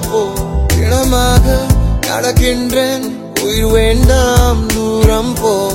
துணை போ. இனமாக நடக்கின்றேன். உயிர் வேண்டாம் தூரம் போ.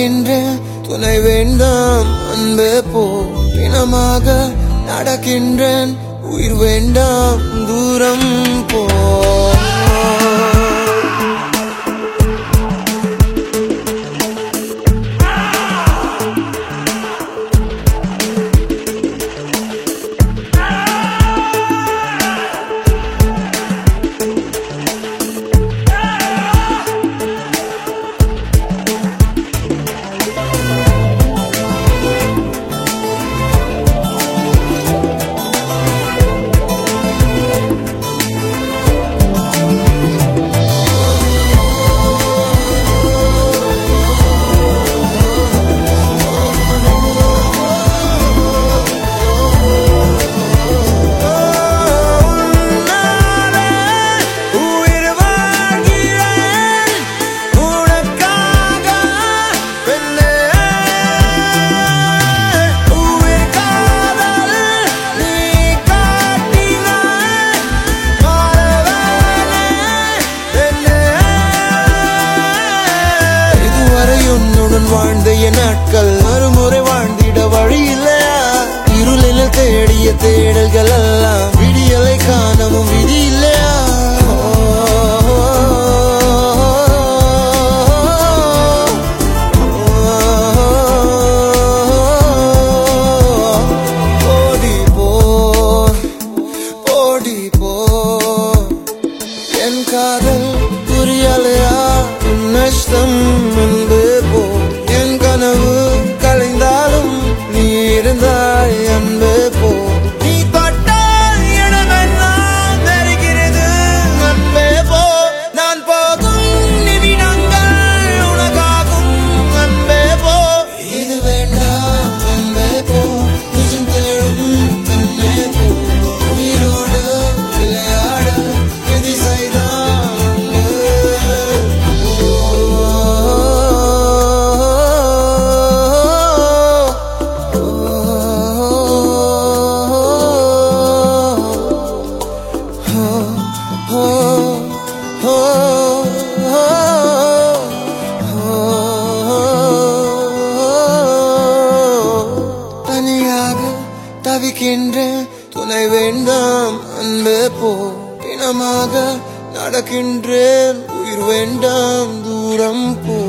தவிக்கின்றேன் துணை வேண்டாம் அன்பே போ இனமாக நடக்கின்றேன். உயிர் வேண்டாம் தூரம் போ உன்னுடன் வாழ்ந்த என் நாட்கள் மறுமுறை வாழ்ந்திட வழி இல்லையா இருளில் தேடிய தேடல்கள் எல்லாம் விடியலை காணவும் விதி இல்லையா ஓடி போ ஓடி தனியாக தவிக்கின்றேன் துணை வேண்டாம் அன்பே போ பிணமாக நடக்கின்றேன். உயிர் வேண்டாம் தூரம் போ